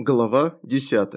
Глава 10.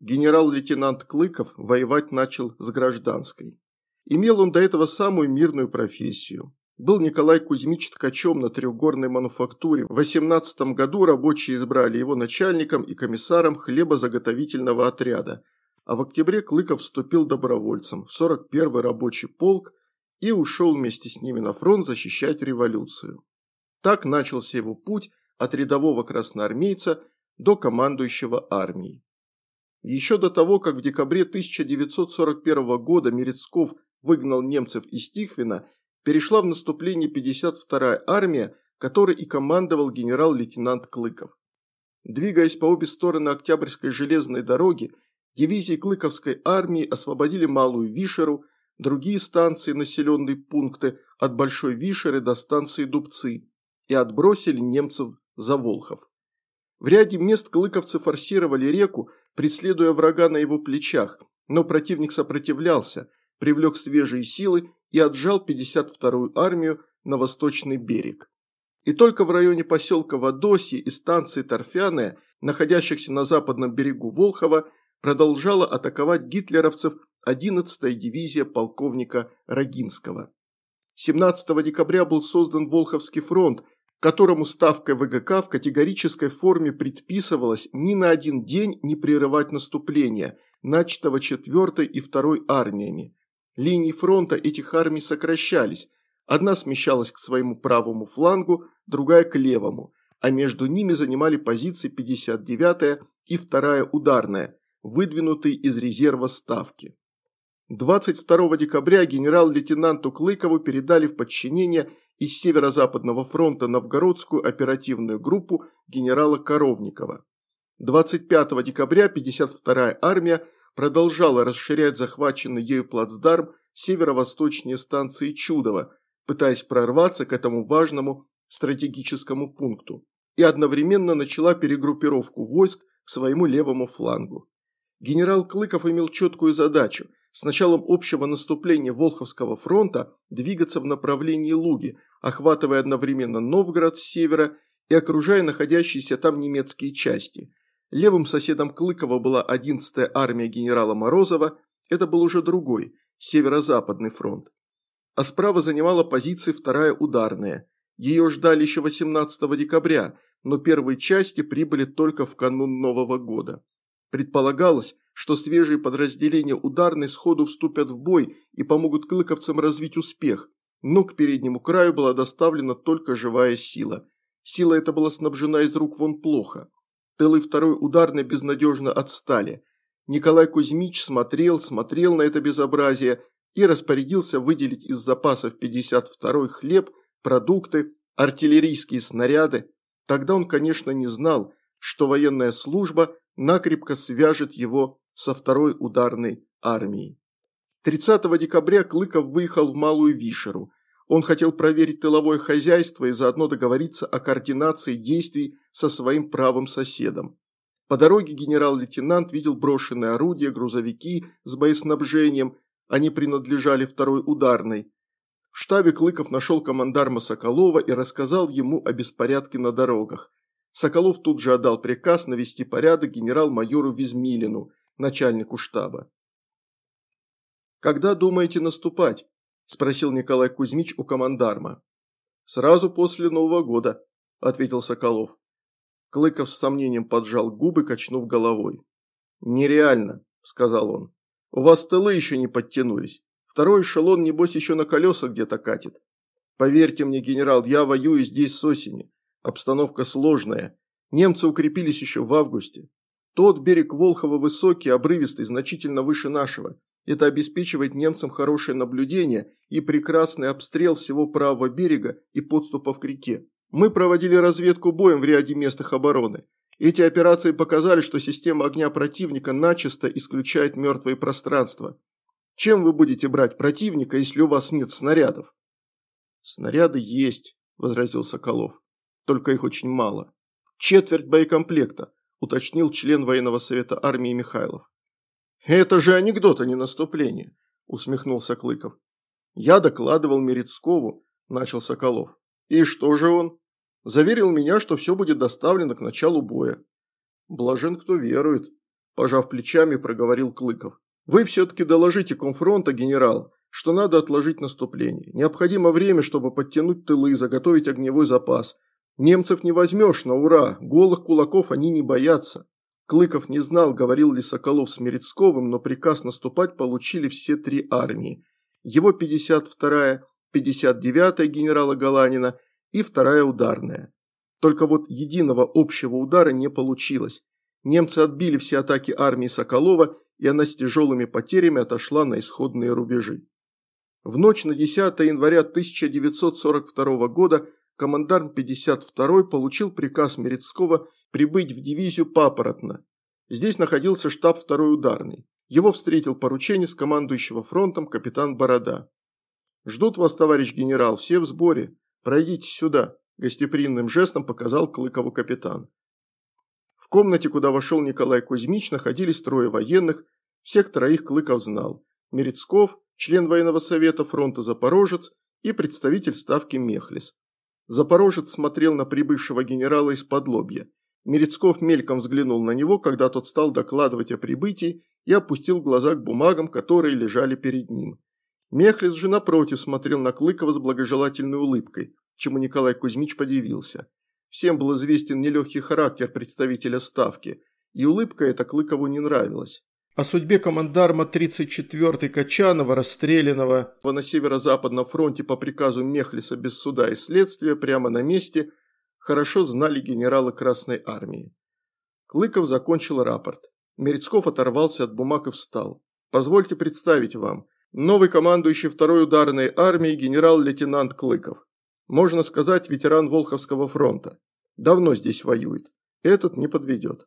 Генерал-лейтенант Клыков воевать начал с гражданской. Имел он до этого самую мирную профессию. Был Николай Кузьмич ткачом на трехгорной мануфактуре. В 18 году рабочие избрали его начальником и комиссаром хлебозаготовительного отряда. А в октябре Клыков вступил добровольцем в 41-й рабочий полк и ушел вместе с ними на фронт защищать революцию. Так начался его путь от рядового красноармейца – до командующего армией. Еще до того, как в декабре 1941 года Мерецков выгнал немцев из Тихвина, перешла в наступление 52-я армия, которой и командовал генерал-лейтенант Клыков. Двигаясь по обе стороны Октябрьской железной дороги, дивизии Клыковской армии освободили Малую Вишеру, другие станции, населенные пункты от Большой Вишеры до станции Дубцы и отбросили немцев за Волхов. В ряде мест клыковцы форсировали реку, преследуя врага на его плечах, но противник сопротивлялся, привлек свежие силы и отжал 52-ю армию на восточный берег. И только в районе поселка Водосье и станции Торфяная, находящихся на западном берегу Волхова, продолжала атаковать гитлеровцев 11-я дивизия полковника Рогинского. 17 декабря был создан Волховский фронт, которому ставкой ВГК в категорической форме предписывалось ни на один день не прерывать наступление, начатого 4 и 2 армиями. Линии фронта этих армий сокращались, одна смещалась к своему правому флангу, другая к левому, а между ними занимали позиции 59-я и 2-я ударная, выдвинутые из резерва ставки. 22 декабря генерал-лейтенанту Клыкову передали в подчинение из Северо-Западного фронта Новгородскую оперативную группу генерала Коровникова. 25 декабря 52-я армия продолжала расширять захваченный ею плацдарм северо-восточнее станции Чудово, пытаясь прорваться к этому важному стратегическому пункту, и одновременно начала перегруппировку войск к своему левому флангу. Генерал Клыков имел четкую задачу – с началом общего наступления Волховского фронта двигаться в направлении Луги, охватывая одновременно Новгород с севера и окружая находящиеся там немецкие части. Левым соседом Клыкова была 11-я армия генерала Морозова, это был уже другой, северо-западный фронт. А справа занимала позиции 2-я ударная. Ее ждали еще 18 декабря, но первые части прибыли только в канун Нового года. Предполагалось, что свежие подразделения ударной сходу вступят в бой и помогут клыковцам развить успех, но к переднему краю была доставлена только живая сила. Сила эта была снабжена из рук вон плохо. Тылы второй ударной безнадежно отстали. Николай Кузьмич смотрел, смотрел на это безобразие и распорядился выделить из запасов 52-й хлеб, продукты, артиллерийские снаряды. Тогда он, конечно, не знал, что военная служба накрепко свяжет его со второй ударной армией. 30 декабря Клыков выехал в Малую Вишеру. Он хотел проверить тыловое хозяйство и заодно договориться о координации действий со своим правым соседом. По дороге генерал-лейтенант видел брошенные орудия, грузовики с боеснабжением, они принадлежали второй ударной. В штабе Клыков нашел командарма Соколова и рассказал ему о беспорядке на дорогах. Соколов тут же отдал приказ навести порядок генерал-майору Визмилину – начальнику штаба. «Когда думаете наступать?» – спросил Николай Кузьмич у командарма. «Сразу после Нового года», – ответил Соколов. Клыков с сомнением поджал губы, качнув головой. «Нереально», – сказал он. «У вас тылы еще не подтянулись. Второй эшелон, небось, еще на колесах где-то катит. Поверьте мне, генерал, я воюю здесь с осени. Обстановка сложная. Немцы укрепились еще в августе. Тот берег Волхова высокий, обрывистый, значительно выше нашего. Это обеспечивает немцам хорошее наблюдение и прекрасный обстрел всего правого берега и подступов к реке. Мы проводили разведку боем в ряде мест их обороны. Эти операции показали, что система огня противника начисто исключает мертвые пространства. Чем вы будете брать противника, если у вас нет снарядов? Снаряды есть, возразил Соколов. Только их очень мало. Четверть боекомплекта уточнил член военного совета армии Михайлов. «Это же анекдот, а не наступление», – усмехнулся Клыков. «Я докладывал Мерецкову», – начал Соколов. «И что же он?» «Заверил меня, что все будет доставлено к началу боя». Блажен, кто верует, пожав плечами, проговорил Клыков. Вы все-таки доложите комфронта, генерал, что надо отложить наступление. Необходимо время, чтобы подтянуть тылы, заготовить огневой запас. Немцев не возьмешь на ура, голых кулаков они не боятся. Клыков не знал, говорил ли Соколов с Мерецковым, но приказ наступать получили все три армии. Его 52-я, 59-я генерала Галанина и вторая ударная. Только вот единого общего удара не получилось. Немцы отбили все атаки армии Соколова, и она с тяжелыми потерями отошла на исходные рубежи. В ночь на 10 января 1942 года командарм 52-й получил приказ Мерецкого прибыть в дивизию Папоротно. Здесь находился штаб второй ударный. Его встретил порученец командующего фронтом капитан Борода. «Ждут вас, товарищ генерал, все в сборе. Пройдите сюда», – гостеприимным жестом показал Клыкову капитан. В комнате, куда вошел Николай Кузьмич, находились трое военных, всех троих Клыков знал. Мерецков, член военного совета фронта Запорожец и представитель ставки Мехлис. Запорожец смотрел на прибывшего генерала из-под лобья. Мерецков мельком взглянул на него, когда тот стал докладывать о прибытии и опустил глаза к бумагам, которые лежали перед ним. Мехлис же напротив смотрел на Клыкова с благожелательной улыбкой, чему Николай Кузьмич подивился. Всем был известен нелегкий характер представителя Ставки, и улыбка эта Клыкову не нравилась. О судьбе командарма 34-й Качанова, расстрелянного на северо-западном фронте по приказу Мехлиса без суда и следствия прямо на месте, хорошо знали генералы Красной Армии. Клыков закончил рапорт. Мерецков оторвался от бумаг и встал. «Позвольте представить вам. Новый командующий второй ударной армией генерал-лейтенант Клыков. Можно сказать, ветеран Волховского фронта. Давно здесь воюет. Этот не подведет.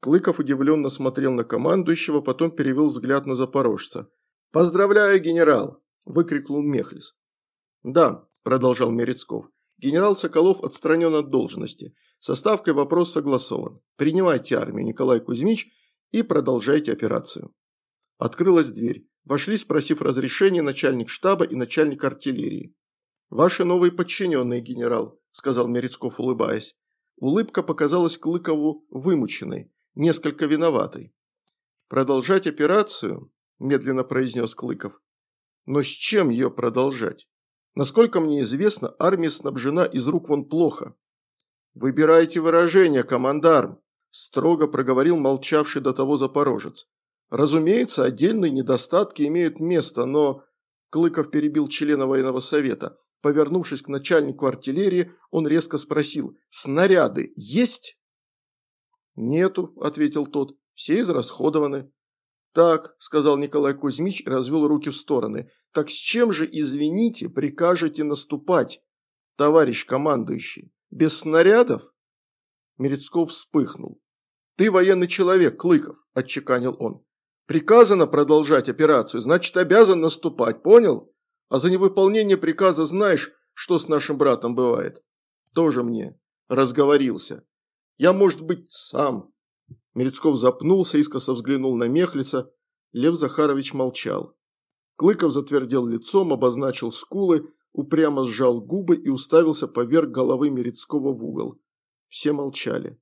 Клыков удивленно смотрел на командующего, потом перевел взгляд на запорожца. «Поздравляю, генерал!» – выкрикнул Мехлис. «Да», – продолжал Мерецков, – «генерал Соколов отстранен от должности. Составкой вопрос согласован. Принимайте армию, Николай Кузьмич, и продолжайте операцию». Открылась дверь. Вошли, спросив разрешения, начальник штаба и начальник артиллерии. «Ваши новые подчиненные, генерал», – сказал Мерецков, улыбаясь. Улыбка показалась Клыкову вымученной несколько виноватой. «Продолжать операцию?» – медленно произнес Клыков. «Но с чем ее продолжать? Насколько мне известно, армия снабжена из рук вон плохо». «Выбирайте выражение, командарм», – строго проговорил молчавший до того запорожец. «Разумеется, отдельные недостатки имеют место, но...» Клыков перебил члена военного совета. Повернувшись к начальнику артиллерии, он резко спросил «Снаряды есть?» «Нету», – ответил тот, – «все израсходованы». «Так», – сказал Николай Кузьмич и развел руки в стороны, – «так с чем же, извините, прикажете наступать, товарищ командующий? Без снарядов?» Мерецков вспыхнул. «Ты военный человек, Клыков», – отчеканил он. «Приказано продолжать операцию, значит, обязан наступать, понял? А за невыполнение приказа знаешь, что с нашим братом бывает?» «Тоже мне. Разговорился. Я, может быть, сам». Мерецков запнулся, искоса взглянул на Мехлица. Лев Захарович молчал. Клыков затвердел лицом, обозначил скулы, упрямо сжал губы и уставился поверх головы Мерецкого в угол. Все молчали.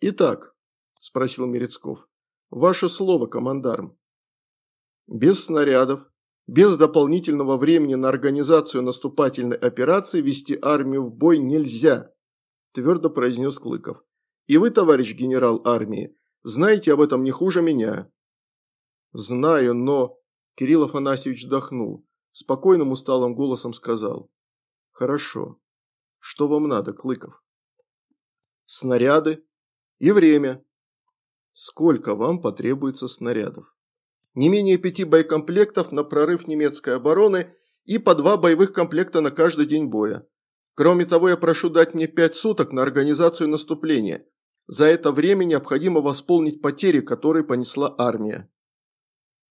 «Итак», – спросил Мерецков, – «ваше слово, командарм». «Без снарядов, без дополнительного времени на организацию наступательной операции вести армию в бой нельзя», – твердо произнес Клыков. «И вы, товарищ генерал армии, знаете об этом не хуже меня». «Знаю, но...» – Кирилл Афанасьевич вздохнул. Спокойным усталым голосом сказал. «Хорошо. Что вам надо, Клыков?» «Снаряды и время. Сколько вам потребуется снарядов?» «Не менее пяти боекомплектов на прорыв немецкой обороны и по два боевых комплекта на каждый день боя. Кроме того, я прошу дать мне пять суток на организацию наступления. За это время необходимо восполнить потери, которые понесла армия.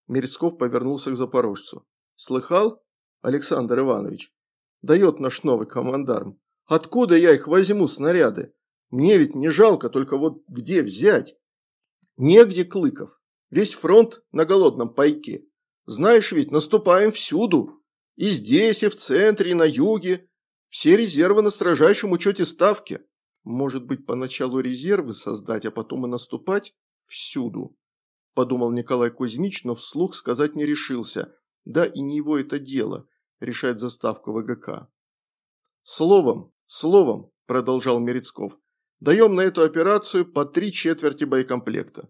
Мерецков повернулся к запорожцу. «Слыхал, Александр Иванович? Дает наш новый командарм. Откуда я их возьму, снаряды? Мне ведь не жалко, только вот где взять? Негде, Клыков. Весь фронт на голодном пайке. Знаешь ведь, наступаем всюду. И здесь, и в центре, и на юге. Все резервы на строжайшем учете ставки. Может быть, поначалу резервы создать, а потом и наступать всюду? Подумал Николай Кузьмич, но вслух сказать не решился. Да и не его это дело, решает заставка ВГК. Словом, словом, продолжал Мерецков, даем на эту операцию по три четверти боекомплекта.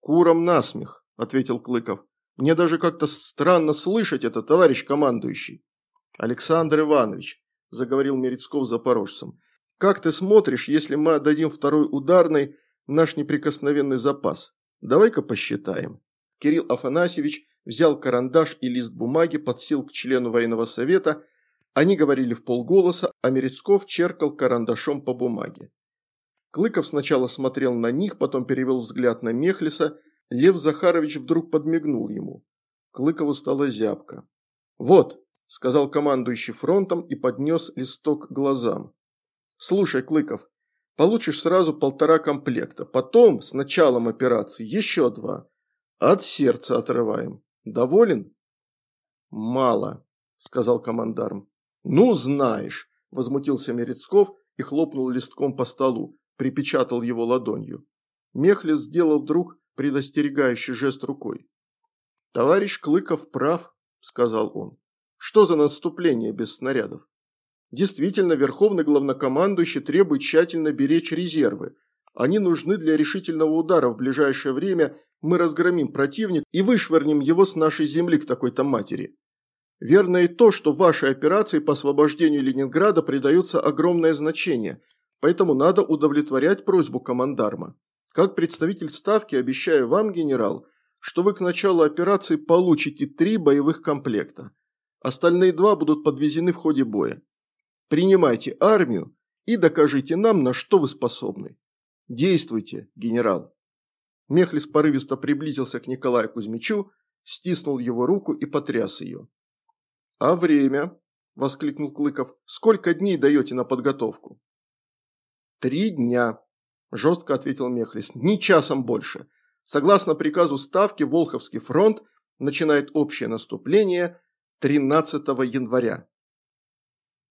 Куром насмех, ответил Клыков. Мне даже как-то странно слышать это, товарищ командующий. Александр Иванович, заговорил Мерецков запорожцем, как ты смотришь, если мы отдадим второй ударный наш неприкосновенный запас? Давай-ка посчитаем. Кирилл Афанасьевич взял карандаш и лист бумаги, подсел к члену военного совета. Они говорили в полголоса, а Мерецков черкал карандашом по бумаге. Клыков сначала смотрел на них, потом перевел взгляд на Мехлиса. Лев Захарович вдруг подмигнул ему. Клыкову стало зябко. «Вот», – сказал командующий фронтом и поднес листок к глазам. «Слушай, Клыков, получишь сразу полтора комплекта, потом, с началом операции, еще два. От сердца отрываем. Доволен?» «Мало», – сказал командарм. «Ну, знаешь», – возмутился Мерецков и хлопнул листком по столу, припечатал его ладонью. Мехлис сделал вдруг предостерегающий жест рукой. «Товарищ Клыков прав», – сказал он. «Что за наступление без снарядов? Действительно, верховный главнокомандующий требует тщательно беречь резервы. Они нужны для решительного удара в ближайшее время. Мы разгромим противник и вышвырнем его с нашей земли к такой-то матери. Верно и то, что вашей операции по освобождению Ленинграда придается огромное значение, поэтому надо удовлетворять просьбу командарма. Как представитель Ставки обещаю вам, генерал, что вы к началу операции получите три боевых комплекта. Остальные два будут подвезены в ходе боя. Принимайте армию и докажите нам, на что вы способны. Действуйте, генерал. Мехлис порывисто приблизился к Николаю Кузьмичу, стиснул его руку и потряс ее. «А время?» – воскликнул Клыков. «Сколько дней даете на подготовку?» «Три дня», – жестко ответил Мехлис. «Ни часом больше. Согласно приказу Ставки, Волховский фронт начинает общее наступление 13 января.